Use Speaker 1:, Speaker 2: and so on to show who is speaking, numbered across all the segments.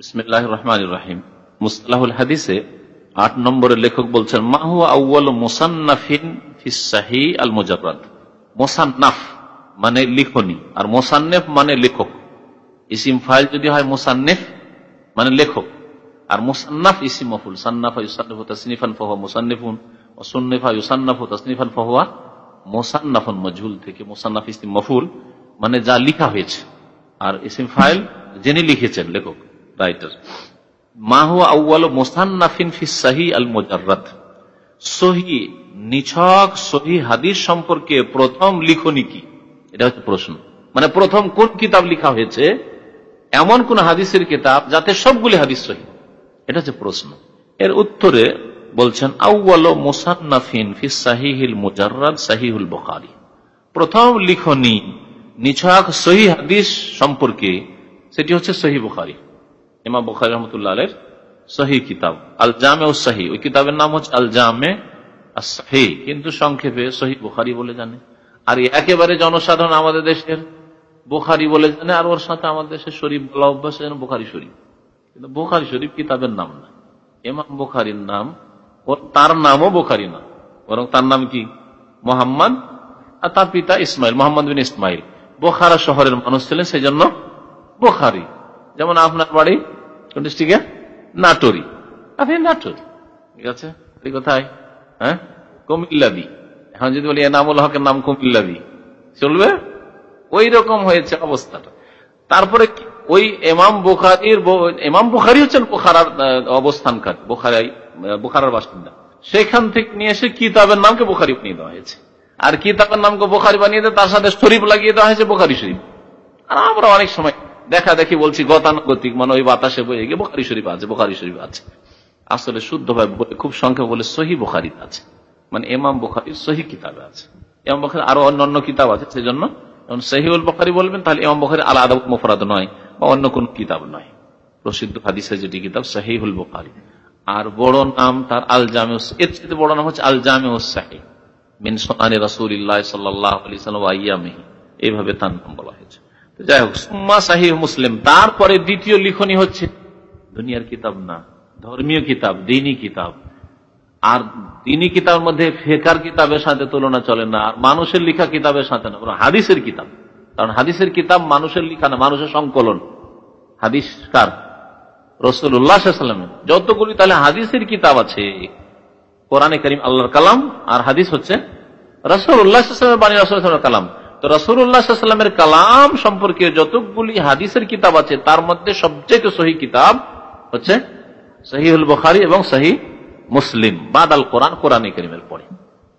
Speaker 1: বিসমিল্লাহ রহমান রাহিম। মুস্তাহুল হাদিসে আট নম্বরের লেখক বলছেন মাহুয়া আউ্ল মোসান্নাফিন আল মোসান্নাফ মানে লিখনি, আর মোসান্নেফ মানে লেখক। ইসিম ফাইল যদি হয় মোসান্নেফ মানে লেখক। আর মোসান্নাফ ইসিম মফুল সান্নাফা থেকে মানে যা লিখা হয়েছে। আর ইসিম ফাইল যিনি লিখেছেন, লেখক, রাইটার। মাহুয়া আউ্ল মোসান্নাফিন ফিসাহি আল মোজার্রাত সহি, নিছক সহি হাদিস সম্পর্কে প্রথম লিখনি কি? এটা হচ্ছে প্রশ্ন। মানে প্রথম কোন কিতাব লিখা হয়েছে? এমন কোন হাদিসের কিতাব যাতে সবগুলি হাদিস সহি। এটা হচ্ছে প্রশ্ন। এর উত্তরে বলছেন আউ্ল মোসান্নাফিন ফিসাহিহিল মুজার্রাদ সাহিহুল বখারি। প্রথম লিখনি নিছক সহি হাদিস সম্পর্কে, সেটি হচ্ছে সহি বুখারি। ইমাম বুখারি রহমতুল্লাহ সহি কিতাব। আল জামে ও সাহি। ওই কিতাবের নাম হচ্ছে আল জামে কিন্তু সংক্ষেপে সহি বুখারি বলে জানে। আর একেবারে জনসাধারণ আমাদের দেশের বুখারি বলে জানে, আর ওর সাথে আমাদের দেশের শরীফ বলা অভ্যাস যেন বুখারি শরীফ। কিন্তু বুখারি শরীফ কিতাবের নাম না। ইমাম বুখারির নাম, ওর তার নামও বুখারি না। বরং তার নাম কি? মোহাম্মদ আর তার পিতা ইসমাইল, মোহাম্মদ বিন ইসমাইল। বোখারা শহরের মানুষ ছিলেন সেই জন্য বোখারি। যেমন আপনার বাড়ি ডিস্ট্রিক্টে নাটোরি। আপনি নাটোর। ঠিক আছে? কোথায়? হ্যাঁ? কুমিল্লাদি। এখন যদি বলি এনামুল হকের নাম কুমিল্লাদি। চলবে? ওই রকম হয়েছে অবস্থাটা। তারপরে ওই এমাম বুখারির এমাম বুখারি হচ্ছেন বোখারার অবস্থানকার বোখারাই বোখারার বাসিন্দা। সেখান থেকে নিয়ে এসে কিতাবের নামকে বোখারি বানিয়ে দেওয়া হয়েছে। আর কিতাবের নামকে বোখারি বানিয়ে দেয় তার সাথে শরীফ লাগিয়ে দেওয়া হয়েছে বোখারি শরীফ। আর আমরা অনেক সময় দেখা দেখি বলছি গতানুগতিক মানে ওই বাতাসে বয়ে গিয়ে বোখারি শরীফ আছে, বোখারি শরীফ আছে। আসলে শুদ্ধভাবে বলে খুব সংখ্যা বলে সহি বোখারিত আছে। মানে এমাম বোখারির সহি কিতাবে আছে। এমাম বোখারি আরও অন্য কিতাব আছে সেই জন্য সহিউল বোখারি বলবেন, তাহলে এমাম বোখারি আলাদা মুফরাদ নয়, বা অন্য কোন কিতাব নয়। প্রসিদ্ধ হাদিসের যেটি কিতাব সহিহুল বোখারি। আর বড় নাম তার আল জামে এর চেয়ে বড় নাম হচ্ছে আল জামে সাহি। মিন সোনানি রসুল্লাহ সাল্লাহ আলি সাল্লাম এইভাবে তার নাম বলা হয়েছে। যাই হোক, সুম্মা সাহিহ মুসলিম। তারপরে দ্বিতীয় লিখনি হচ্ছে দুনিয়ার কিতাব না, ধর্মীয় কিতাব, দিনী কিতাব। আর দিনী কিতাবের মধ্যে ফেকার কিতাবের সাথে তুলনা চলে না, আর মানুষের লিখা কিতাবের সাথে না হাদিসের কিতাব। কারণ হাদিসের কিতাব মানুষের লিখা না, মানুষের সংকলন। হাদিস কার? রসুল উল্লাহামের যতগুলি তাহলে হাদিসের কিতাব আছে, কোরআনে করিম আল্লাহর কালাম, আর হাদিস হচ্ছে রসুল উল্লাহামের বাণী রসুল কালাম। তো রসুল্লাহামের কালাম সম্পর্কে যতগুলি হাদিসের কিতাব আছে, তার মধ্যে সবচেয়ে সহি কিতাব হচ্ছে সহিউল বখারি এবং সহি মুসলিম। বাদ আল কোরআন কোরআন করিমের পরে।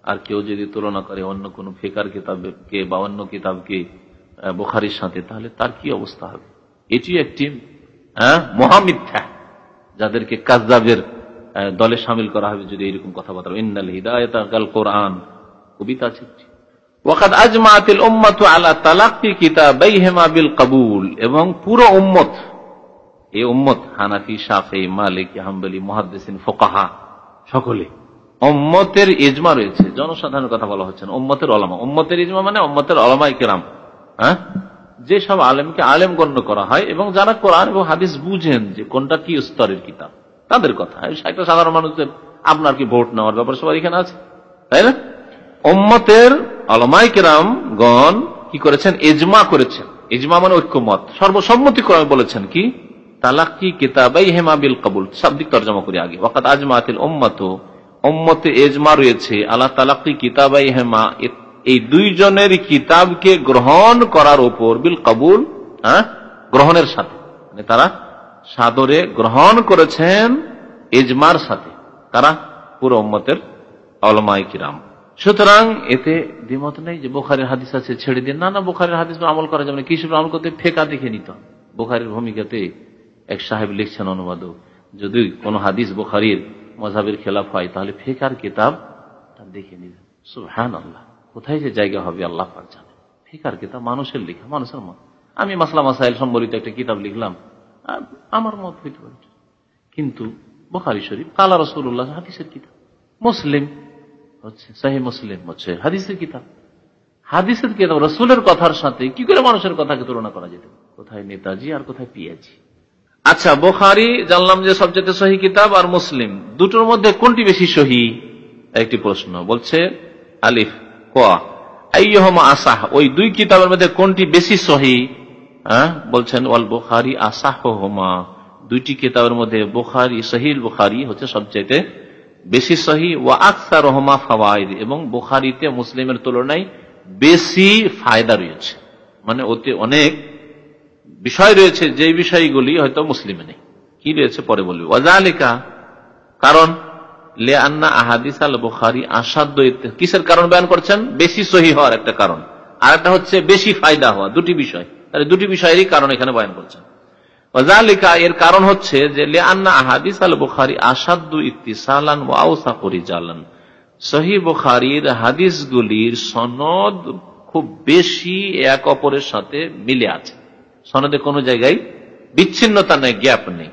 Speaker 1: আর কেউ যদি তুলনা করে অন্য কোন ফেকার কিতাবকে বা অন্য কিতাবকে বোখারির সাথে, তাহলে তার কি অবস্থা হবে? এটি একটি মহামিথ্যা, যাদেরকে কাজদাবের দলে সামিল করা হবে যদি এরকম কথাবার্তা। ইন্নাল হিদায়ত কোরআন, কবিতা আছে ওয়াকাদ আজমাতিল উম্মাত আলা তালাক্কি কিতাবাইহিমা বিল কবুল। এবং পুরো উম্মত, এই উম্মত, হানাফি, শাফি, মালিক, হাম্বলি, মুহাদ্দিসিন, ফোকাহা, সকলে। উম্মতের ইজমা রয়েছে। জনসাধারণের কথা বলা হচ্ছে না। উম্মতের অলমা উম্মতের ইজমা মানে উম্মতের অলমাই কেরাম। হ্যাঁ? যেসব আলেমকে আলেম গণ্য করা হয় এবং যারা কোরআন এবং হাদিস বুঝেন যে কোনটা কি স্তরের কিতাব, তাদের কথা। একটা সাধারণ মানুষদের, আপনার কি ভোট নেওয়ার ব্যাপার সবার এখানে আছে? তাই না? উম্মতের আলমাই কেরাম গণ কি করেছেন? এজমা করেছেন। এজমা মানে ঐক্যমত। সর্বসম্মতি বলেছেন কি? তালাক্কি কিতাবাই হেমা বিল কবুল। শাব্দিক তর্জমা করি আগে। ওয়াকাত আজমাতিল উম্মত। উম্মতে এজমা রয়েছে। আল্লাহ তালাক্কি কিতাবাই হেমা এই দুইজনের কিতাবকে গ্রহণ করার উপর বিল কবুল হ্যাঁ? গ্রহণের সাথে। মানে তারা সাদরে গ্রহণ করেছেন এজমার সাথে। তারা পুরো উম্মতের অলমাই কিরাম। সুতরাং এতে দ্বিমত নেই যে বোখারের হাদিস আছে, ছেড়ে দিন না না বোখারের হাদিস আমল করা যাবে না। আমল করতে ফেকা দেখে নিত বোখারের ভূমিকাতে এক সাহেব লিখছেন অনুবাদক যদি কোন হাদিস বোখারির মজাবের খেলাফ হয়, তাহলে ফেকার কিতাব দেখে নিবেন সুহান আল্লাহ কোথায় যে জায়গা হবে আল্লাহ জানে। ফিকার কিতাব মানুষের লেখা, মানুষের মত। আমি মাসলা মাসাইল সম্বলিত একটা কিতাব লিখলাম আমার মত হইতে পারে। কিন্তু বোখারি শরীফ, কালা রসুল্লাহ হাদিসের কিতাব। মুসলিম হচ্ছে, সাহি মুসলিম হচ্ছে, হাদিসের কিতাব। হাদিসের কিতাব, রসুলের কথার সাথে, কি করে মানুষের কথাকে তুলনা করা যেত কোথায় নেতাজি আর কোথায় পিয়াজি? আচ্ছা বোখারি, জানলাম যে সবচেয়ে সহি কিতাব আর মুসলিম। দুটোর মধ্যে কোনটি বেশি সহি? একটি প্রশ্ন, বলছে, আলিফ কোয়া আসাহ, ওই দুই কিতাবের মধ্যে কোনটি বেশি সহি? হ্যাঁ বলছেন, ওয়াল বোখারি আসাহ হোমা দুইটি কিতাবের মধ্যে বোখারি সহিল বোখারি হচ্ছে সবচেয়ে বেশি সহি ও রহমা ফাওয়াইদ, এবং বোখারিতে মুসলিমের তুলনায় বেশি ফায়দা রয়েছে। মানে ওতে অনেক বিষয় রয়েছে যে বিষয়গুলি হয়তো মুসলিমে নেই। কি রয়েছে পরে বলবি? ওয়াজালিকা কারণ লে আন্না আহাদিস আল বুখারি আসাদ্য কিসের কারণ বয়ান করছেন? বেশি সহি হওয়ার একটা কারণ। আর একটা হচ্ছে বেশি ফায়দা হওয়া, দুটি বিষয়। তাহলে দুটি বিষয়েরই কারণ এখানে বয়ান করছেন। ওয়াজালিকা, এর কারণ হচ্ছে যে লে আন্না আহাদিস আল বুখারি আসাদ্দু ইত্তিসালান ও আউসা পরিচালন সহি বুখারির হাদিসগুলির সনদ খুব বেশি এক অপরের সাথে মিলে আছে। সনদে কোনো জায়গায় বিচ্ছিন্নতা নেই, গ্যাপ নেই।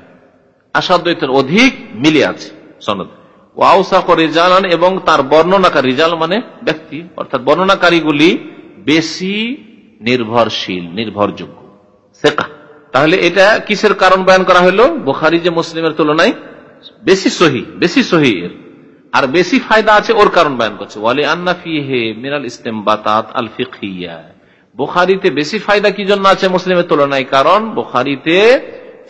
Speaker 1: আসাদ্বৈতের অধিক মিলে আছে সনদ। ওয়াউসা করে রিজালান এবং তার বর্ণনাকারী, রিজাল মানে ব্যক্তি, অর্থাৎ বর্ণনাকারীগুলি বেশি নির্ভরশীল, নির্ভরযোগ্য। সেকা তাহলে এটা কিসের কারণ বয়ান করা হলো? বোখারি যে মুসলিমের তুলনায় বেশি সহি বেশি সহি আর বেশি ফায়দা আছে ওর কারণ বয়ান করছে। ওয়ালি আন্না ফিহে মিনাল ইস্তেমবাতাত আল ফিকিয়া বোখারিতে বেশি ফায়দা কি জন্য আছে মুসলিমের তুলনায়? কারণ বোখারিতে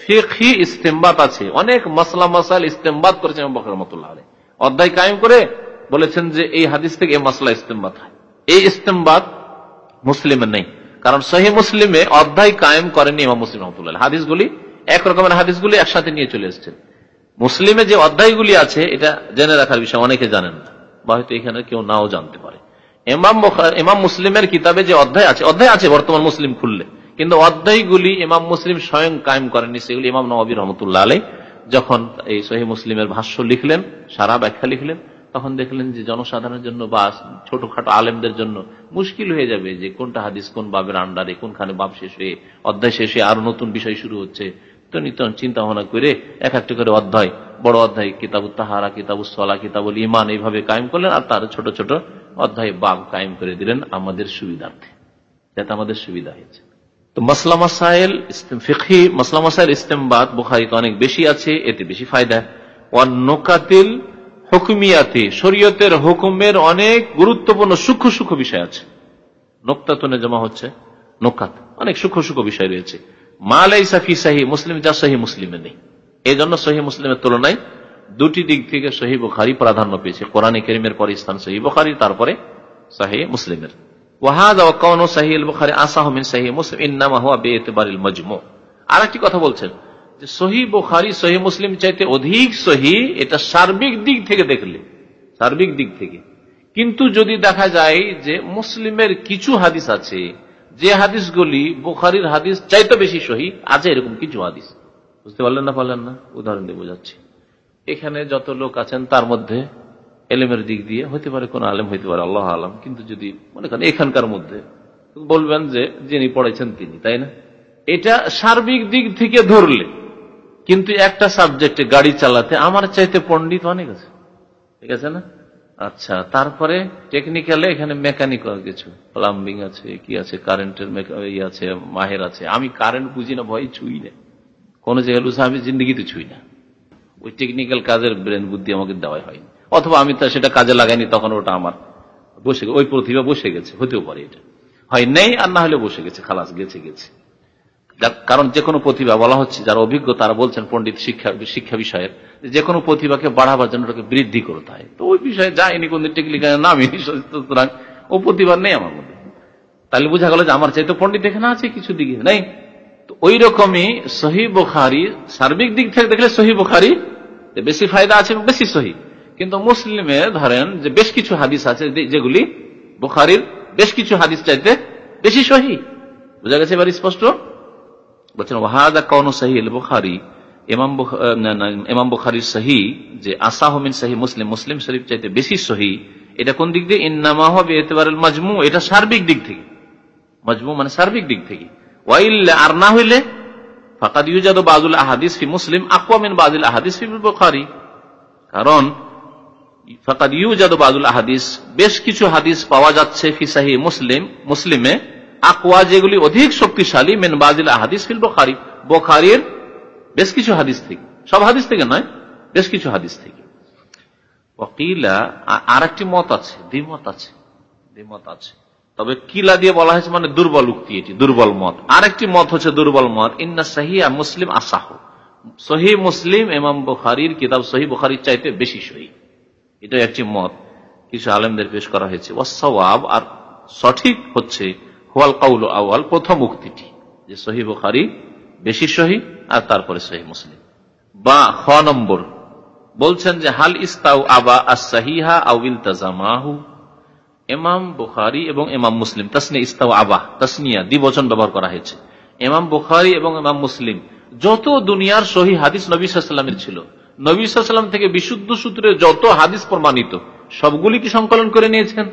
Speaker 1: ফিকহি ইস্তেমবাত আছে। অনেক মশলা মশাল ইস্তেমবাদ করেছেন বকর রহমতুল্লাহ অধ্যায় কায়েম করে বলেছেন যে এই হাদিস থেকে এই মশলা ইস্তেমবাদ হয়। এই ইস্তেমবাদ মুসলিমের নেই। কারণ সহি মুসলিমে অধ্যায় কায়েম করেনি ইমাম মুসলিম রহমতুল্লাহ। হাদিসগুলি এক রকমের হাদিসগুলি একসাথে নিয়ে চলে এসছেন। মুসলিমে যে অধ্যায়গুলি আছে, এটা জেনে রাখার বিষয়, অনেকে জানেন না। বা হয়তো এখানে কেউ নাও জানতে পারে। ইমাম ইমাম মুসলিমের কিতাবে যে অধ্যায় আছে অধ্যায় আছে বর্তমান মুসলিম খুললে, কিন্তু অধ্যায়গুলি ইমাম মুসলিম স্বয়ং কায়েম করেননি, সেগুলি ইমাম নবাবী রহমতুল্লাহ আলাই যখন এই সহি মুসলিমের ভাষ্য লিখলেন, সারা ব্যাখ্যা লিখলেন তখন দেখলেন যে জনসাধারণের জন্য বা ছোটখাটো আলেমদের জন্য মুশকিল হয়ে যাবে যে কোনটা হাদিস কোন বাবের আন্ডারে, কোনখানে বাব শেষ হয়ে, অধ্যায় শেষে আরও নতুন বিষয় শুরু হচ্ছে। তো নিতন চিন্তা ভাবনা করে এক একটা করে অধ্যায়, বড় অধ্যায় কিতাবুল তাহারা কিতাবুল সলা কিতাবুল ইমান এইভাবে কায়েম করলেন আর তার ছোট ছোট অধ্যায় বাব কায়েম করে দিলেন আমাদের সুবিধার্থে, যাতে আমাদের সুবিধা হয়েছে। তো মসলা মাসাইল ফিখি মসলা মাসাইল ইস্তেমবাদ বুখারিতে অনেক বেশি আছে, এতে বেশি ফায়দা। নোকাতিল হুকুমিয়াতে, শরীয়তের হুকুমের অনেক গুরুত্বপূর্ণ সূক্ষ্ম সূক্ষ্ম বিষয় আছে। নোক্তাতনে জমা হচ্ছে নোকাত অনেক সূক্ষ্ম সূক্ষ্ম বিষয় রয়েছে। মালাই সাফি সাহি মুসলিম, যা সহি মুসলিমে নেই। এই জন্য সহি মুসলিমের তুলনায় দুটি দিক থেকে সহি বুখারি প্রাধান্য পেয়েছে। কোরআনে করিমের পরে স্থান সহি বুখারি, তারপরে সাহি মুসলিমের। ওয়াহাদ আর একটি কথা বলছেন সহি বুখারি, সহি মুসলিম চাইতে অধিক সহি, এটা সার্বিক দিক থেকে দেখলে, সার্বিক দিক থেকে। কিন্তু যদি দেখা যায় যে মুসলিমের কিছু হাদিস আছে, যে হাদিসগুলি বুখারির হাদিস চাইতে বেশি সহি, আছে এরকম কিছু হাদিস। বুঝতে পারলেন না পারলেন না? উদাহরণ দিয়ে বোঝাচ্ছি। এখানে যত লোক আছেন, তার মধ্যে এলেমের দিক দিয়ে হতে পারে, কোন আলেম হইতে পারে, আল্লাহ আলম। কিন্তু যদি মনে করেন এখানকার মধ্যে, বলবেন যে যিনি পড়েছেন তিনি, তাই না? এটা সার্বিক দিক থেকে ধরলে কিন্তু একটা সাবজেক্টে গাড়ি চালাতে আমার চাইতে পণ্ডিত অনেক আছে। ঠিক আছে না? আচ্ছা তারপরে টেকনিক্যালে এখানে মেকানিক্যাল কিছু প্লাম্বিং আছে, কি আছে কারেন্টের আছে, মাহের আছে। আমি কারেন্ট বুঝি না, ভয় ছুই না। কোন জায়গায় লুসা, আমি জিন্দগিতে ছুই না। ওই টেকনিক্যাল কাজের ব্রেন বুদ্ধি আমাকে দেওয়াই হয়নি। অথবা আমি তা সেটা কাজে লাগাইনি, তখন ওটা আমার বসে ওই প্রতিভা বসে গেছে, হতেও পারে এটা। হয় নেই আর না হলে বসে গেছে, খালাস গেছে গেছে। কারণ যে কোনো প্রতিভা, বলা হচ্ছে যারা অভিজ্ঞ তারা বলছেন পণ্ডিত শিক্ষা শিক্ষা বিষয়ের, যে কোনো প্রতিভাকে বাড়াবার জন্য ওটাকে বৃদ্ধি করতে হয় তো ওই বিষয়ে যায়নি কোন টেকনিক্যাল নামিনি সুতরাং ও প্রতিভা নেই আমার মধ্যে। তাহলে বোঝা গেল যে আমার চাইতে পণ্ডিত এখানে আছে কিছু দিকে নেই? তো ওই রকমই সহি বোখারি, সার্বিক দিক থেকে দেখলে সহি বোখারি বেশি ফায়দা আছে বেশি সহি। কিন্তু মুসলিমে ধরেন যে বেশ কিছু হাদিস আছে যেগুলি বোখারির বেশ কিছু হাদিস চাইতে বেশি সহি। বোঝা গেছে এবার স্পষ্ট? বলছেন, ওয়াহাদা কৌন সহি বুখারি ইমাম বুখারির সহি যে আসাহমিন সহি মুসলিম মুসলিম শরীফ চাইতে বেশি সহি এটা কোন দিক দিয়ে? ইন্নামা হবে এতেবারের মাজমু, এটা সার্বিক দিক থেকে। মজমু মানে সার্বিক দিক থেকে। ওয়াইল্লা আর না হইলে ফাকাদ ইউজাদ বাজুল আহাদিস ফি মুসলিম আকওয়ামিন বাজুল আহাদিস ফি বুখারী। কারণ ফাকাদ ইউজাদ বাজুল আহাদিস, বেশ কিছু হাদিস পাওয়া যাচ্ছে ফি সাহি মুসলিম, মুসলিমে। আকওয়া যেগুলি অধিক শক্তিশালী, মেন বাজিল আহাদিস ফিল বুখারী। বুখারীর বেশ কিছু হাদিস থেকে, সব হাদিস থেকে নয়, বেশ কিছু হাদিস থেকে। ওয়াকিলা আর একটি মত আছে, দ্বিমত আছে দ্বিমত আছে। তবে কিলা দিয়ে বলা হয়েছে মানে দুর্বল উক্তি এটি, দুর্বল মত। আরেকটি মত হচ্ছে দুর্বল মত, ইন্না সাহিয়া মুসলিম আসাহ। সহি মুসলিম এমাম বুখারির কিতাব সহি বুখারির চাইতে বেশি সহি। এটা একটি মত, কিছু আলেমদের পেশ করা হয়েছে। ওয়াসওয়াব আর সঠিক হচ্ছে হোয়াল কাউল আওয়াল প্রথম উক্তিটি, যে সহি বুখারি বেশি সহি, আর তারপরে সহি মুসলিম। বা, খ নম্বর, বলছেন যে, হাল ইস্তাউ আবা আসাহিহা আউিল তাজামাহু এমাম বুখারি এবং এমাম মুসলিম তাসনিয়া ইস্তাউ আবা, তাসনিয়া, দ্বিবচন ব্যবহার করা হয়েছে। এমাম বুখারি এবং এমাম মুসলিম, যত দুনিয়ার সহি হাদিস নবী সাল্লামের ছিল, নবী সাল্লাম থেকে বিশুদ্ধ সূত্রে যত হাদিস প্রমাণিত সবগুলি কি সংকলন করে নিয়েছেন?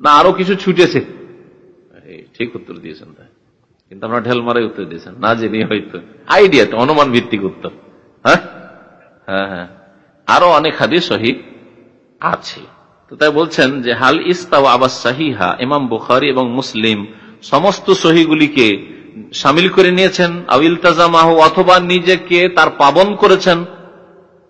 Speaker 1: না, আরও কিছু ছুটেছে। ঠিক উত্তর দিয়েছেন তাই। কিন্তু আমরা ঢেল মারাই উত্তর দিয়েছেন। না জেনে হয়তো। আইডিয়া তো, অনুমান ভিত্তিক উত্তর। হ্যাঁ? হ্যাঁ হ্যাঁ। আরও অনেক হাদিস সহি আছে। তো তাই বলছেন যে, হাল ইস্তাও আবাস সাহিহা, ইমাম বুখারি এবং মুসলিম সমস্ত সহিগুলিকে সামিল করে নিয়েছেন। আউিল তাজামাহ অথবা নিজেকে তার পাবন করেছেন।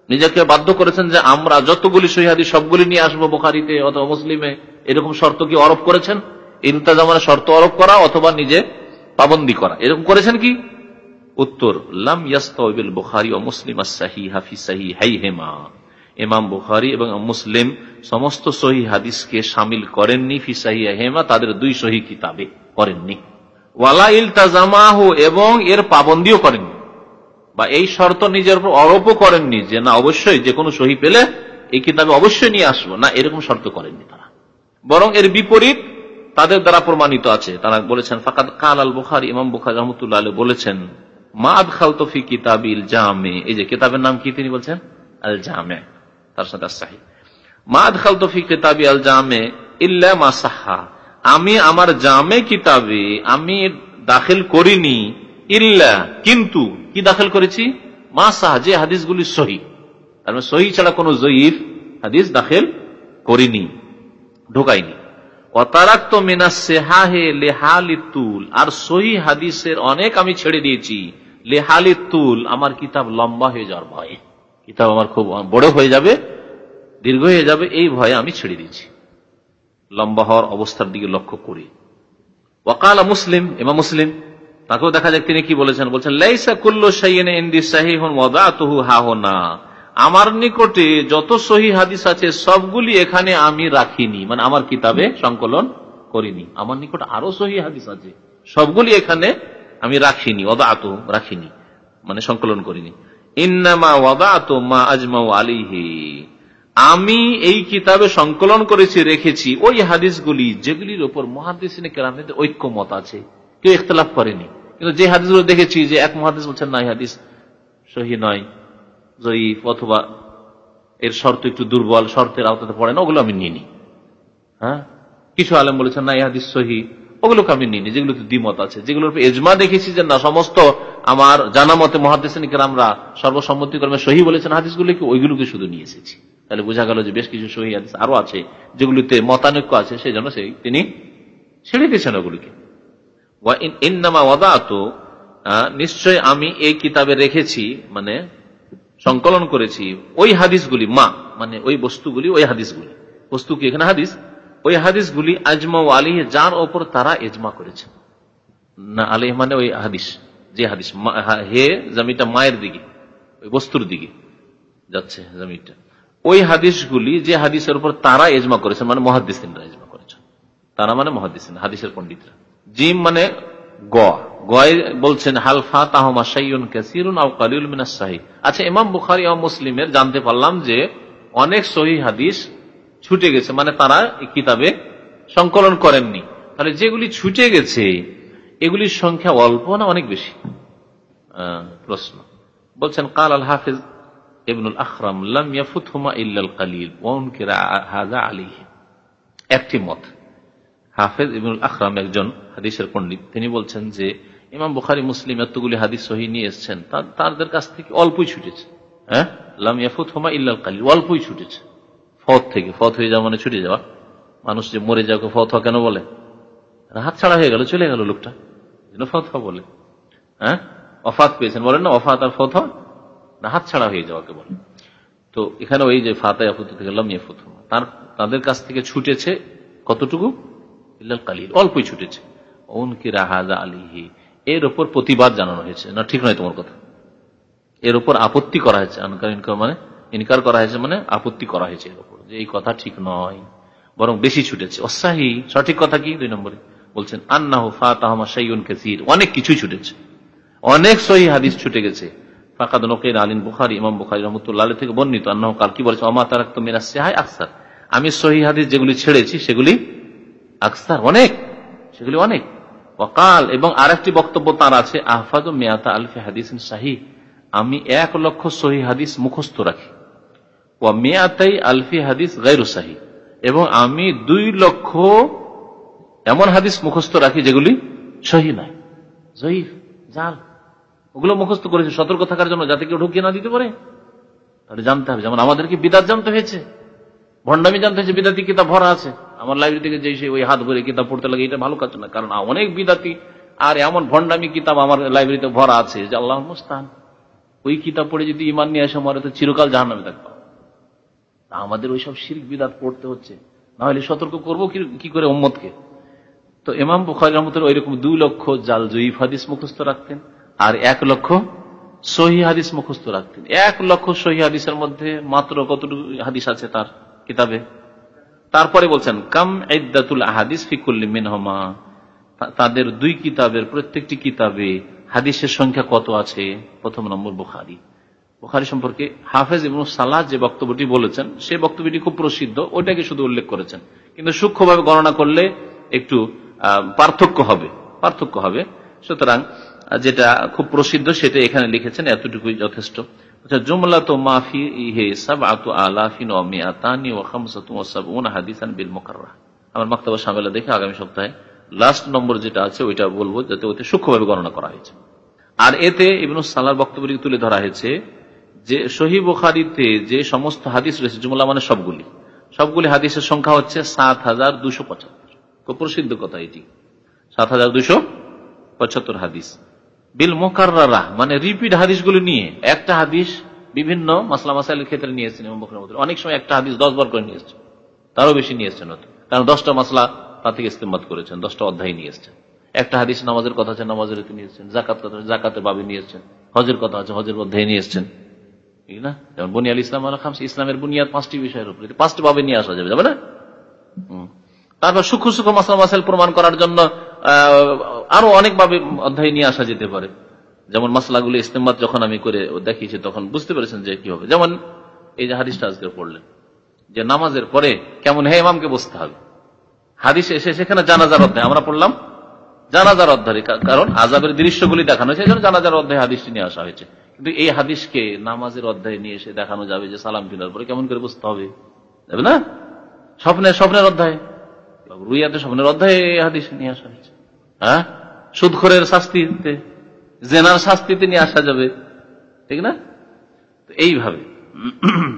Speaker 1: নিজেকে বাধ্য করেছেন যে, আমরা যতগুলি সহিহাদি সবগুলি নিয়ে আসব বোখারিতে অথবা মুসলিমে। এরকম শর্ত কি আরোপ করেছেন? ইলতাজামানের শর্ত আরোপ করা অথবা নিজে পাবন্দি করা। এরকম করেছেন কি? উত্তর, লাম ইয়াস্তাবিল বুখারি ও মুসলিম সাহি হাফি সাহি হাই হেমা ইমাম বুখারি এবং মুসলিম সমস্ত সহি হাদিসকে সামিল করেননি ফি সাহি হেমা তাদের দুই সহি কিতাবে করেননি। ওয়ালা ইলতাজামাহু, এবং এর পাবন্দিও করেননি। বা এই শর্ত নিজের উপর আরোপও করেননি যে, না, অবশ্যই যে কোনো সহি পেলে এই কিতাবে অবশ্যই নিয়ে আসব। না, এরকম শর্ত করেননি তারা। বরং এর বিপরীত তাদের দ্বারা প্রমাণিত আছে। তারা বলেছেন, ফাকাদ কাল আল বুখারি, ইমাম বুখারি রহমতুল্লাহ বলেছেন, মা আদখাল তফি কিতাব ইল জামে। এই যে, কিতাবের নাম কি তিনি বলছেন? আল জামে। তার সাথে সাহি। মা আদখাল তফি কিতাবি আল জামে ইল্লা আমি আমার জামে কিতাবে আমি দাখিল করিনি ইল্লা, কিন্তু কি দাখিল করেছি? মা সাহা যে হাদিসগুলি সহি। তার মানে সহি ছাড়া কোন জয়ীফ হাদিস দাখিল করিনি, ঢোকাইনি। অতারাক্ত মিনা সেহাহে লেহালি তুল। আর সহি হাদিসের অনেক আমি ছেড়ে দিয়েছি। লেহালি তুল, আমার কিতাব লম্বা হয়ে যাওয়ার ভয়ে। কিতাব আমার খুব বড় হয়ে যাবে, দীর্ঘ হয়ে যাবে, এই ভয়ে আমি ছেড়ে দিয়েছি। লম্বা হওয়ার অবস্থার দিকে লক্ষ্য করি। ওয়াকালা মুসলিম এমা মুসলিম, তাকেও দেখা যাক তিনি কি বলেছেন। বলছেন, লাইসা কুল্লো সাইনে ইন্দি সাহিহন ওয়াদাতুহু হাহনা। আমার নিকটে যত সহি হাদিস আছে, সবগুলি এখানে আমি রাখিনি। মানে আমার কিতাবে সংকলন করিনি। আমার নিকট আরও সহি হাদিস আছে। সবগুলি এখানে আমি রাখিনি ওদাত রাখিনি। মানে সংকলন করিনি। ইন্নামা ওয়াদাত মা আজমা আলিহি আমি এই কিতাবে সংকলন করেছি, রেখেছি, ওই হাদিসগুলি, যেগুলির ওপর মহাদিস কেরামদের ঐক্য আছে। কেউ ইখতলাফ করেনি। কিন্তু যে হাদিসগুলো দেখেছি যে এক মহাদিস বলছেন, না হাদিস সহি নয়। জয়ীফ অথবা এর শর্ত একটু দুর্বল, শর্তের আওতাতে পড়ে না ওগুলো আমি নিইনি। হ্যাঁ? কিছু আলেম বলেছেন, না, ইহাদিস সহি, ওগুলোকে আমি নিইনি যেগুলো দ্বিমত আছে, যেগুলোর এজমা দেখেছি যে, না, সমস্ত আমার জানা মতে মহাদেশিকের আমরা সর্বসম্মতি কর্মে সহি বলেছেন হাদিসগুলিকে ওইগুলোকে শুধু নিয়ে এসেছি। তাহলে বোঝা গেল যে, বেশ কিছু সহি হাদিস আরও আছে, যেগুলিতে মতানৈক্য আছে, সেই জন্য সেই তিনি ছেড়ে দিয়েছেন ওগুলিকে। নিশ্চয় আমি এই কিতাবে রেখেছি মানে সংকলন করেছি, ওই হাদিসগুলি, মা মানে ওই বস্তুগুলি, ওই হাদিসগুলি। বস্তু কি এখানে হাদিস? ওই হাদিসগুলি আজমা ও আলিহ যার ওপর তারা এজমা করেছে। না আলিহ মানে ওই হাদিস, যে হাদিস হে জমিটা মায়ের দিকে, ওই বস্তুর দিকে যাচ্ছে জমিটা। ওই হাদিসগুলি যে হাদিসের উপর তারা এজমা করেছেন মানে মহাদিসিনরা এজমা করেছেন তারা মানে মহাদিসিন হাদিসের পন্ডিতরা জিম মানে গ। গয় বলছেন হালফা তাহমা সাইয়ুন কাসিরুন আও কালিউল মিনাস সাহি। আচ্ছা ইমাম বুখারী ও মুসলিমের জানতে পারলাম যে অনেক সহি হাদিস ছুটে গেছে মানে তারা কিতাবে সংকলন করেননি। তাহলে যেগুলি ছুটে গেছে, এগুলির সংখ্যা অল্প না অনেক বেশি? প্রশ্ন। বলছেন, কাল আল হাফিজ ইবনুল আখরাম লাম ইয়াফুতহুমা ইল্লাল কালিল, ওয়া উনকিরা হাযা আলাইহি। একটি মত। হাফেজ ইবুল আখরাম একজন হাদিসের পণ্ডিত। তিনি বলছেন যে, ইমাম বুখারি, মুসলিম এতগুলি হাদিস সহি নিয়ে এসছেন। তাদের কাছ থেকে অল্পই ছুটেছে। হ্যাঁ? ইয়াফুত হোমা ইল্লাল অল্পই ছুটেছে। ফত থেকে, ফত হয়ে যাওয়া মানে ছুটে যাওয়া। মানুষ যে মরে ফত কেন বলে? হাত ছাড়া হয়ে গেল, চলে গেল লোকটা। ফত বলে। হ্যাঁ? অফাত পেয়েছেন। বলেন না, অফাত আর ফত না, হাত ছাড়া হয়ে যাওয়াকে বলে। তো এখানে ওই যে ফাতা ইয়াফুত থেকে লাম ইয়াফুত হোমা, তার, তাদের কাছ থেকে ছুটেছে কতটুকু? ইল্লাল কালিল, অল্পই ছুটেছে। আলিহি, এর উপর প্রতিবাদ জানানো হয়েছে। না, ঠিক নয় তোমার কথা। এর উপর আপত্তি করা হয়েছে মানে ইনকার করা হয়েছে মানে আপত্তি করা হয়েছে এর উপর, যে এই কথা ঠিক নয়, বরং বেশি ছুটেছে। অসাহি সঠিক কথা কি? দুই নম্বরে বলছেন, আন্নাহ ফাতাহমা সাইউন কাসীর, অনেক কিছুই ছুটেছে। অনেক সহি হাদিস ছুটে গেছে। ফাকাদ নকির আলিন বুখারী, ইমাম বুখারী রাহমাতুল্লাহ থেকে বর্ণিত আন্নাহ কাল কি বলেছে অমা মিনাস সিহাই আকসার। আমি সহি হাদিস যেগুলি ছেড়েছি, সেগুলি আকসার অনেক, সেগুলি অনেক। ওকাল এবং আরেকটি বক্তব্য তার আছে আহফাদ মেয়াতা আলফি হাদিস শাহী আমি এক লক্ষ সহি হাদিস মুখস্থ রাখি। ও মেয়াতাই আলফি হাদিস গাইরু শাহী এবং আমি দুই লক্ষ এমন হাদিস মুখস্থ রাখি যেগুলি সহি নাই জয়ীফ, জাল, ওগুলো মুখস্থ করেছে, সতর্ক থাকার জন্য যাতে কেউ ঢুকিয়ে না দিতে পারে। তাহলে জানতে হবে, যেমন আমাদেরকে বিদাত জানতে হয়েছে? ভণ্ডামি জানতে হয়েছে, বিদাতি কিতাব ভরা আছে। আমার লাইব্রেরি থেকে যে ওই হাত ভরে কিতাব পড়তে লাগে, এটা ভালো কাজ না। কারণ অনেক বিদাতি আর এমন ভণ্ডামি কিতাব আমার লাইব্রেরিতে ভরা আছে যে আল্লাহ মুস্তান ওই কিতাব পড়ে যদি ইমান নিয়ে আসে আমার তো চিরকাল জাহান নামে থাকব আমাদের ওইসব শিল্প বিদাত পড়তে হচ্ছে। না হলে সতর্ক করব কি- করে উম্মতকে? তো ইমাম বুখারি রহমতুল ওইরকম দুই লক্ষ জাল জয়ীফ হাদিস মুখস্থ রাখতেন, আর এক লক্ষ সহি হাদিস মুখস্থ রাখতেন। এক লক্ষ সহি হাদিসের মধ্যে মাত্র কতটুকু হাদিস আছে তার কিতাবে? তারপরে বলছেন, কাম ইদ্দাতুল আহাদিস ফিকুল্লি মিনহমা। তাদের দুই কিতাবের, প্রত্যেকটি কিতাবে হাদিসের সংখ্যা কত আছে? প্রথম নম্বর বুখারি। বুখারি সম্পর্কে হাফেজ এবং সালাহ যে বক্তব্যটি বলেছেন সেই বক্তব্যটি খুব প্রসিদ্ধ, ওইটাকে শুধু উল্লেখ করেছেন। কিন্তু সূক্ষ্মভাবে গণনা করলে একটু পার্থক্য হবে পার্থক্য হবে। সুতরাং যেটা খুব প্রসিদ্ধ সেটা এখানে লিখেছেন, এতটুকুই যথেষ্ট। আচ্ছা তুলে ধরা হয়েছে যে যে সমস্ত হাদিস রয়েছে, জুমলা মানে সবগুলি সবগুলি হাদিসের সংখ্যা হচ্ছে সাত হাজার দুশো পঁচাত্তর। প্রসিদ্ধ কথা এটি। সাত হাজার দুশো পঁচাত্তর হাদিস। বিল মোকাররা মানে রিপিট হাদিসগুলি নিয়ে। একটা হাদিস বিভিন্ন মাসলা মাসাইলের ক্ষেত্রে নিয়েছেন অনেক সময় একটা হাদিস দশ বার করে নিয়ে তারও বেশি নিয়ে এসছেন কারণ দশটা মাসলা তা থেকে ইস্তেমাত করেছেন, দশটা অধ্যায় নিয়ে একটা হাদিস নামাজের কথা আছে, নামাজের নিয়ে জাকাত কথা জাকাতের বাবে নিয়ে হজের কথা আছে, হজের অধ্যায় নিয়ে ঠিক না? যেমন বুনিয়াল ইসলাম খামস, ইসলামের বুনিয়াদ পাঁচটি বিষয়ের উপরে। পাঁচটি ভাবে নিয়ে আসা যাবে যাবে না? তারপর সূক্ষ্ম সূক্ষ্ম মাসাল মাসাইল প্রমাণ করার জন্য আরও অনেকভাবে অধ্যায় নিয়ে আসা যেতে পারে। যেমন মাসলাগুলি ইস্তেমাত যখন আমি করে দেখিয়েছি, তখন বুঝতে পেরেছেন যে কি হবে। যেমন এই যে হাদিসটা আজকে পড়লেন, যে নামাজের পরে কেমন, হে ইমামকে বসতে হবে। হাদিস এসে সেখানে জানাজার অধ্যায়, আমরা পড়লাম জানাজার অধ্যায় কারণ আজাবের দৃশ্যগুলি দেখানো হয়েছে এই জানাজার অধ্যায় হাদিসটি নিয়ে আসা হয়েছে। কিন্তু এই হাদিসকে নামাজের অধ্যায় নিয়ে এসে দেখানো যাবে যে সালাম ফিরার পরে কেমন করে বুঝতে হবে। না? স্বপ্নের স্বপ্নের অধ্যায়। রুইয়াতে স্বপ্নের অধ্যায়ে হাদিস নিয়ে আসা হয়েছে। হ্যাঁ? সুদখোরের শাস্তিতে, জেনার শাস্তিতে নিয়ে আসা যাবে। ঠিক না? এইভাবে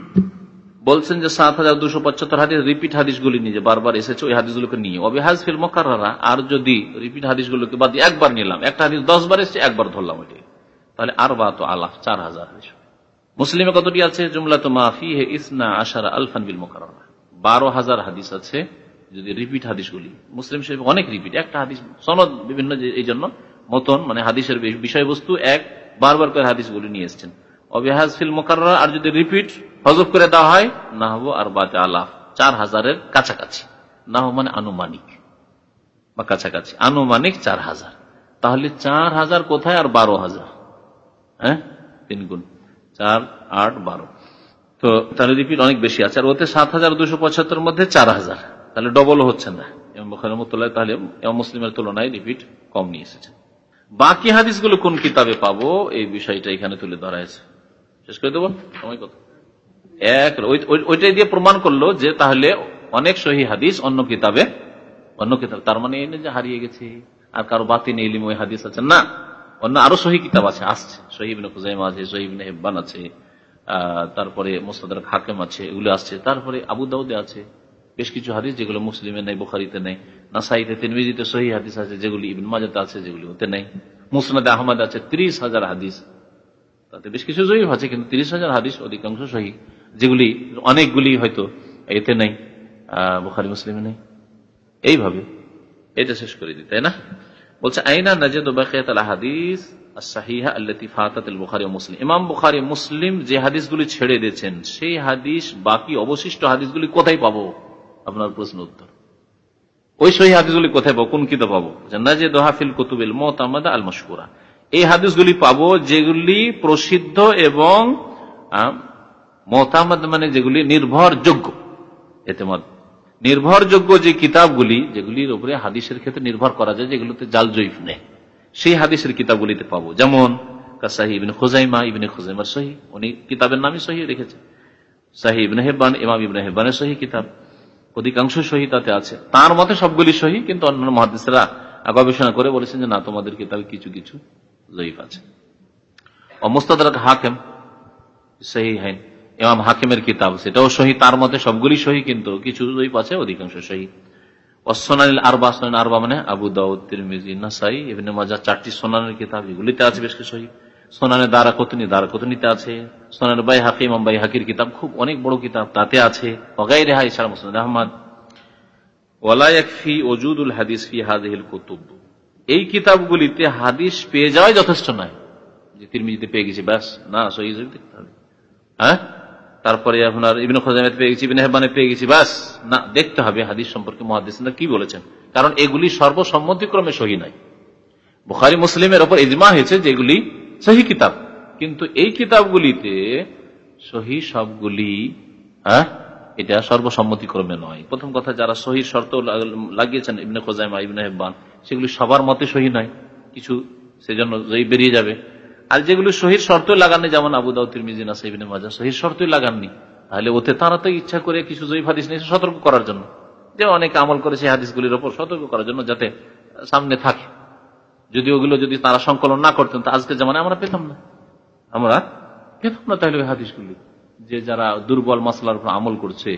Speaker 1: বলছেন যে সাত হাজার দুশো পঁচাত্তর হাদিস রিপিট হাদিসগুলি নিয়ে বারবার এসেছে, ওই হাদিসগুলোকে নিয়ে। অবিহাজ ফিল মকাররা আর যদি রিপিট হাদিসগুলোকে বাদ একবার নিলাম, একটা হাদিস দশ বার এসেছে, একবার ধরলাম ওইটাকে তাহলে আর বা তো আলাফ, চার হাজার হাদিস মুসলিমে কতটি আছে? জুমলা তো মাফি হে ইসনা আশারা আলফান বিল মোকাররা বারো হাজার হাদিস আছে। যদি রিপিট হাদিসগুলি, মুসলিম শরীফ অনেক রিপিট একটা হাদিস, সনদ বিভিন্ন এই জন্য মতন মানে হাদিসের বিষয়বস্তু এক, বারবার করে হাদিসগুলি নিয়ে এসছেন। অবিহাজ ফিল মোকাররা আর যদি রিপিট হজব করে দেওয়া হয় না হব আর বাতে আলাফ চার হাজারের কাছাকাছি। না মানে আনুমানিক, বা কাছাকাছি। আনুমানিক চার হাজার। তাহলে চার হাজার কোথায় আর বারো হাজার? হ্যাঁ? তিন গুণ। চার, আট, বারো। তো তাহলে রিপিট অনেক বেশি আছে, আর ওতে সাত হাজার দুশো পঁচাত্তর মধ্যে চার হাজার। তাহলে ডবল হচ্ছে না। এবং বখারমতুল্লাহ তাহলে মুসলিমের তুলনায় রিপিট কম নিয়ে এসেছেন। বাকি হাদিসগুলো কোন কিতাবে পাবো? এই বিষয়টা এখানে তুলে ধরা হয়েছে। শেষ করে দেবো? সময় কত? এক ওই- ওই- ওইটাই দিয়ে প্রমাণ করল যে তাহলে অনেক সহি হাদিস অন্য কিতাবে অন্য কিতাব। তার মানে এই যে হারিয়ে গেছে আর কারও বাতিন ইলিম ওই হাদিস আছে। না অন্য আরও সহি কিতাব আছে আসছে। সহিবিন খুজাইমা আছে সহিবিন হেব্বান আছে আহ, তারপরে মোস্তাদার হাকেম আছে এগুলো আসছে। তারপরে আবু দাউদে আছে বেশ কিছু হাদিস যেগুলো মুসলিমে নেই, বুখারিতে নেই, নাসাইতে তিনবিজিতে সহি হাদিস আছে, যেগুলি ইবিন মাজাতে আছে, যেগুলি ওতে নেই, মুসনাদে আহমদ আছে, ত্রিশ হাজার হাদিস। তাতে বেশ কিছু জয়ীফ আছে, কিন্তু তিরিশ হাজার হাদিস অধিকাংশ সহি, যেগুলি অনেকগুলি হয়তো এতে নেই বুখারি মুসলিমে নেই। এইভাবে, এটা শেষ করে দিই, তাই না? বলছে, আইনা নাজেদ হাদিস ইমাম বুখারী মুসলিম যে হাদিসগুলি ছেড়ে দিয়েছেন, সেই হাদিস বাকি অবশিষ্ট হাদিসগুলি কোথায় পাবো? আপনার প্রশ্ন উত্তর। ওই সহি হাদিসগুলি কোথায় পাবো? কোন কিতাব পাবো যে দোহাফিল কুতুবিল মোতামাদা আল মশকুরা। এই হাদিসগুলি পাবো যেগুলি প্রসিদ্ধ এবং মতামদ মানে যেগুলি নির্ভরযোগ্য। এতেমদ। নির্ভরযোগ্য যে কিতাবগুলি, যেগুলির উপরে হাদিসের ক্ষেত্রে নির্ভর করা যায়, যেগুলোতে জাল জয়ীফ নেই। সেই হাদিসের কিতাবগুলিতে পাবো। যেমন, কাসাহি ইবিন খুজাইমা, ইবিন খুজাইমার সহি। উনি কিতাবের নামই সহি রেখেছে সাহি ইবিন হেব্বান, ইমাম ইবিন হেব্বানের সহি কিতাব। অধিকাংশ সহি তাতে আছে। তার মতে সবগুলি সহি, কিন্তু অন্যান্য মহাদিসরা গবেষণা করে বলেছেন যে না, তোমাদের কিতাবে কিছু কিছু জয়ীফ আছে। অমস্তাদ হাকেম, সহি হাইন, ইমাম হাকিমের কিতাব, সেটাও সহি। তার মতে সবগুলি সহি, কিন্তু কিছু জয়ীফ আছে, অধিকাংশ সহি। অসোনানিল আরবা সোনান আরবা মানে আবু দাউদ, তিরমিজি, নাসাই, ইবনে মাজা চারটি সোনানের কিতাব, এগুলিতে আছে বেশ কিছু সহি। সোনানে দ্বারা কতনি দ্বারা কতনিতে আছে। সোনানের বাই হাকি ইমাম বাই হাকির কিতাব, খুব অনেক বড় কিতাব, তাতে আছে। অগাই রেহা ইসার মুসলিম আহমদ ওজুদুল হাদিস ফি হাদিল কুতুব। এই কিতাবগুলিতে হাদিস পেয়ে যাওয়াই যথেষ্ট নয়। যে তিরমিজিতে পেয়ে গেছি, ব্যাস, না, সহি হবে। হ্যাঁ? তারপরে আপনার ইবিন খোজামেত পেয়ে গেছি, ইবিন হেবানে পেয়ে গেছি বাস না, দেখতে হবে হাদিস সম্পর্কে মহাদিসরা কি বলেছেন। কারণ এগুলি সর্বসম্মতিক্রমে সহি নাই বুখারি, মুসলিমের ওপর ইজমা হয়েছে যেগুলি সহি কিতাব। কিন্তু এই কিতাবগুলিতে সহি সবগুলি হ্যাঁ এটা সর্বসম্মতিক্রমে নয়। প্রথম কথা, যারা সহি শর্ত লাগিয়েছেন, ইবনে খোজাইমা, ইবনে হেব্বান, সেগুলি সবার মতে সহি নয়। কিছু সেজন্য বেরিয়ে যাবে। আর যেগুলি শহীদ শর্ত লাগাননি, যেমন আবু দাউদ্দিন মিজিনা সাইবিনে মাজা শহীদ শর্তই লাগাননি। তাহলে ওতে তারা তো ইচ্ছা করে কিছু জয়ীফ হাদিস নিয়েছে সতর্ক করার জন্য। যে অনেকে আমল করে সেই হাদিসগুলির ওপর সতর্ক করার জন্য যাতে সামনে থাকে। যদি ওগুলো যদি তারা সংকলন না করতেন আজকে যেমন আমরা পেতাম না। আমরা পেতাম না তাহলে ওই হাদিসগুলি। যে যারা দুর্বল মশলার উপর আমল করছে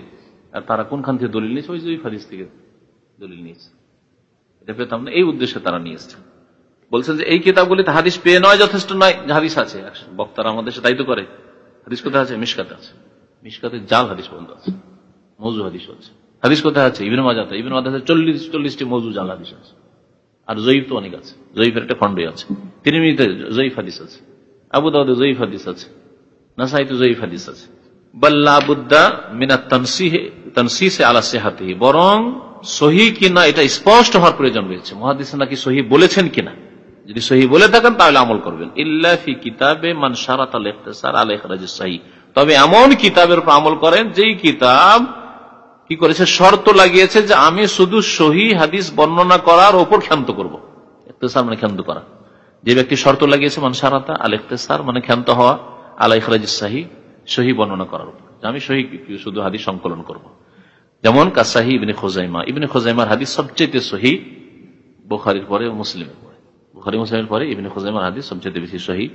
Speaker 1: তারা কোনখান থেকে দলিল নিয়েছে? ওই জয়ীফ হাদিস থেকে দলিল নিয়েছে। এটা পেতাম না, এই উদ্দেশ্যে তারা নিয়ে এসছে। বলছেন যে এই কিতাবগুলিতে হাদিস পেয়ে নয়, যথেষ্ট নয় হাদিস আছে। বক্তারা আমাদের সাথে দায়িত্ব করে। হাদিস কোথায় আছে? মিসকাতে আছে। মিসকাতে জাল হাদিস পর্যন্ত আছে। মৌজু হাদিস আছে। হাদিস কোথায় আছে? ইবিন মাজাতে। ইবিন মাজাতে চল্লিশ, চল্লিশটি মৌজু জাল হাদিস আছে। আর জয়ীফ তো অনেক আছে। জয়ীফের একটা খন্ডই আছে। তিরমিতে জয়ীফ হাদিস আছে। আবু দাউদে জয়ীফ হাদিস আছে। নাসাইতে জয়ীফ হাদিস আছে। কিনা এটা স্পষ্ট হওয়ার প্রয়োজন রয়েছে। নাকি বলেছেন কিনা? যদি বলে থাকেন, তাহলে আমল করবেন। ইল্লাফি কিতাবে তবে এমন কিতাবের উপর আমল করেন, যেই কিতাব কি করেছে? শর্ত লাগিয়েছে যে আমি শুধু সহি হাদিস বর্ণনা করার ওপর ক্ষান্ত করব। ইখতেসার মানে ক্ষান্ত করা। যে ব্যক্তি শর্ত লাগিয়েছে মানসারাতা আল ইখতেসার মানে ক্ষান্ত হওয়া আলাই খরাজ সাহি, সহি বর্ণনা করার উপর। আমি সহি শুধু হাদিস সংকলন করব। যেমন কাসাহি ইবনে খোজাইমা। ইবনে খোজাইমার হাদিস সবচেয়ে সহি, বোখারির পরে মুসলিমের পরে। বুখারি মুসলিমের পরে ইবনে খোজাইমার হাদিস সবচেয়ে বেশি সহি।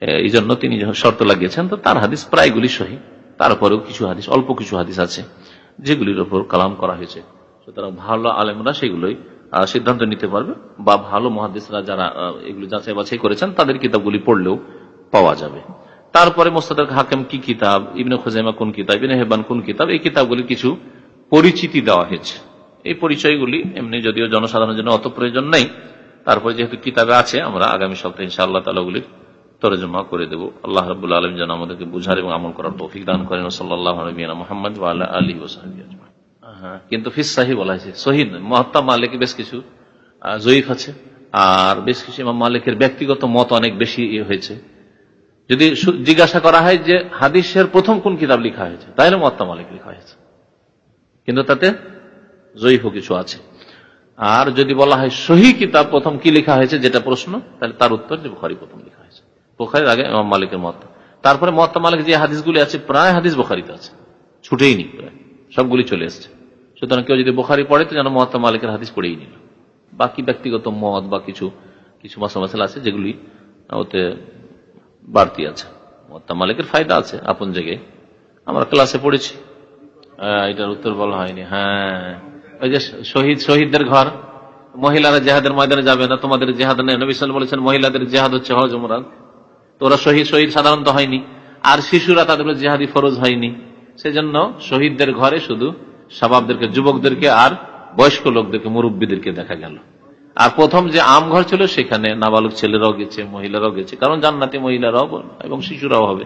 Speaker 1: এই জন্য তিনি শর্ত লাগিয়েছেন, তো তার হাদিস প্রায়গুলি সহি। তারপরেও কিছু হাদিস, অল্প কিছু হাদিস আছে। যেগুলির উপর কালাম করা হয়েছে। সুতরাং ভালো আলেমরা সেগুলোই সিদ্ধান্ত নিতে পারবে বা ভালো মহাদিসরা যারা এগুলো যাচাই বাছাই করেছেন, তাদের কিতাবগুলি পড়লেও পাওয়া যাবে। তারপরে মোস্তাদ হাকিম কি কিতাব, ইবনে খোজাইমা কোন কিতাব, ইবনে হেবান কোন কিতাব, এই কিতাবগুলি কিছু পরিচিতি দেওয়া হয়েছে। এই পরিচয়গুলি এমনি যদিও জনসাধারণের জন্য অত প্রয়োজন নেই। তারপরে যেহেতু কিতাবে আছে, আমরা আগামী সপ্তাহে ইনশাআল্লাহ তালাগুলির তরজমা করে দেবো। আল্লাহ রবুল্লা আলম যেন আমাদেরকে বুঝার এবং আমল করার তৌফিক দান করেন। সাল্লাহ মোহাম্মদ আলী ওসাহাবি হ্যাঁ কিন্তু ফিস সাহি বলা হয়েছে। শহীদ মহাত্মা মালিক বেশ কিছু জয়ীফ আছে। আর বেশ কিছু ইমাম মালিকের ব্যক্তিগত মত অনেক বেশি হয়েছে। যদি জিজ্ঞাসা করা হয় যে হাদিসের প্রথম কোন কিতাব লেখা হয়েছে তাহলে মহাত্মা মালিক লেখা হয়েছে। কিন্তু তাতে জয়ীফ কিছু আছে। আর যদি বলা হয় সহি কিতাব প্রথম কি লেখা হয়েছে যেটা প্রশ্ন তাহলে তার উত্তর যে বুখারি প্রথম লেখা হয়েছে। বুখারির আগে ইমাম মালিকের মত। তারপরে মহাত্মা মালিক যে হাদিসগুলি আছে, প্রায় হাদিস বোখারিতে আছে। ছুটেই নি সবগুলি চলে এসছে। সুতরাং কেউ যদি বোখারি পড়ে, তো যেন মহাত্মা মালিকের হাদিস পড়েই নিল। বাকি ব্যক্তিগত মত বা কিছু কিছু মশলা মশলা আছে, যেগুলি ওতে বাড়তি আছে। মহাত্মা মালিকের ফায়দা আছে, আপন জায়গায়। আমরা ক্লাসে পড়েছি। এটার উত্তর বলা হয়নি। হ্যাঁ। ওই যে শহীদ, শহীদদের ঘর, মহিলারা জেহাদের ময়দানে যাবে না, তোমাদের জেহাদ নেই। বলেছেন, মহিলাদের জেহাদ হচ্ছে হজ তো ওরা শহীদ শহীদ সাধারণত হয়নি। আর শিশুরা তাদের জেহাদি ফরজ হয়নি। সেজন্য শহীদদের ঘরে শুধু স্বভাবদেরকে যুবকদেরকে আর বয়স্ক লোকদেরকে, মুরব্বীদেরকে দেখা গেল। আর প্রথম যে আম ঘর ছিল, সেখানে নাবালক ছেলেরাও গেছে, মহিলারাও গেছে। কারণ জান্নাতি মহিলারাও এবং শিশুরাও হবে।